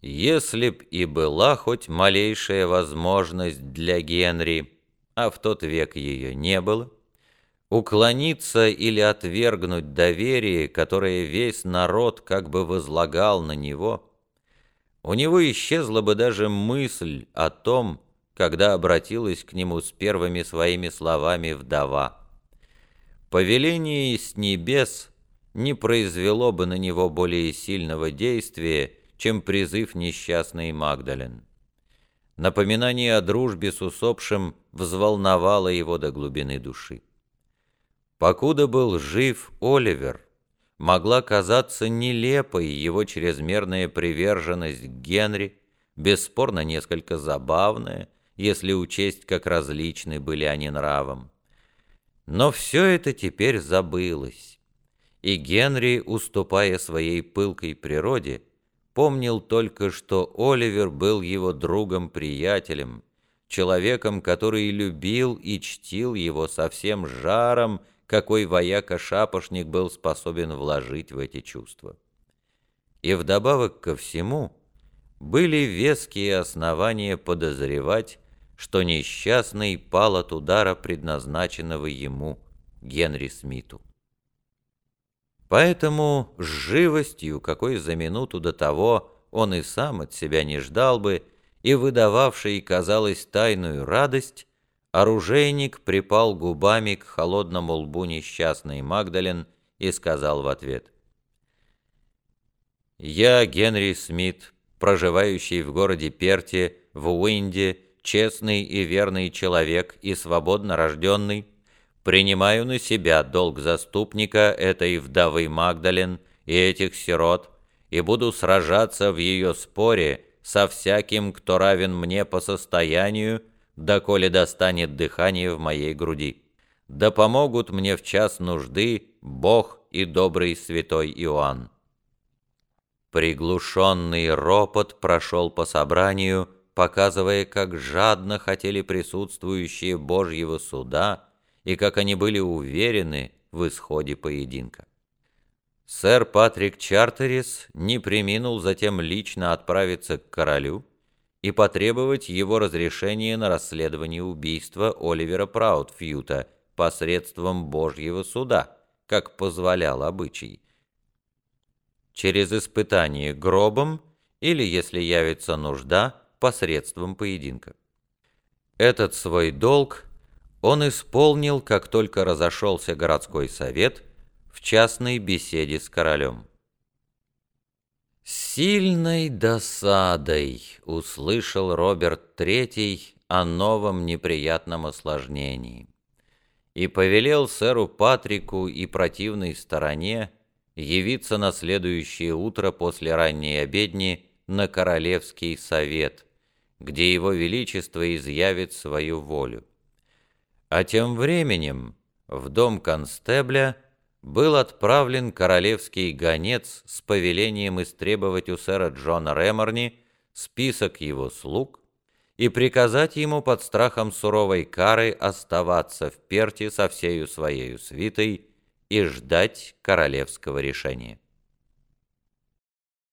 Если б и была хоть малейшая возможность для Генри, а в тот век ее не было, уклониться или отвергнуть доверие, которое весь народ как бы возлагал на него, у него исчезла бы даже мысль о том, когда обратилась к нему с первыми своими словами вдова. Повеление с небес не произвело бы на него более сильного действия, чем призыв несчастной Магдален. Напоминание о дружбе с усопшим взволновало его до глубины души. Покуда был жив Оливер, могла казаться нелепой его чрезмерная приверженность к Генри, бесспорно несколько забавная, если учесть, как различны были они нравом. Но все это теперь забылось, и Генри, уступая своей пылкой природе, помнил только, что Оливер был его другом-приятелем, человеком, который любил и чтил его со всем жаром, какой вояка-шапошник был способен вложить в эти чувства. И вдобавок ко всему были веские основания подозревать, что несчастный пал от удара, предназначенного ему, Генри Смиту. Поэтому с живостью, какой за минуту до того он и сам от себя не ждал бы, и выдававший, казалось, тайную радость, оружейник припал губами к холодному лбу несчастной Магдален и сказал в ответ. «Я Генри Смит, проживающий в городе Перте, в Уинде, честный и верный человек и свободно рожденный, Принимаю на себя долг заступника этой вдовы Магдалин и этих сирот, и буду сражаться в ее споре со всяким, кто равен мне по состоянию, доколе достанет дыхание в моей груди. Да помогут мне в час нужды Бог и добрый святой Иоанн. Приглушенный ропот прошел по собранию, показывая, как жадно хотели присутствующие Божьего суда и как они были уверены в исходе поединка. Сэр Патрик Чартерис не приминул затем лично отправиться к королю и потребовать его разрешения на расследование убийства Оливера Праудфьюта посредством Божьего суда, как позволял обычай. Через испытание гробом или, если явится нужда, посредством поединка. Этот свой долг он исполнил, как только разошелся городской совет, в частной беседе с королем. сильной досадой услышал Роберт Третий о новом неприятном осложнении и повелел сэру Патрику и противной стороне явиться на следующее утро после ранней обедни на Королевский совет, где его величество изъявит свою волю. А тем временем в дом констебля был отправлен королевский гонец с повелением истребовать у сэра Джона Реморни список его слуг и приказать ему под страхом суровой кары оставаться в Перте со всею своей свитой и ждать королевского решения.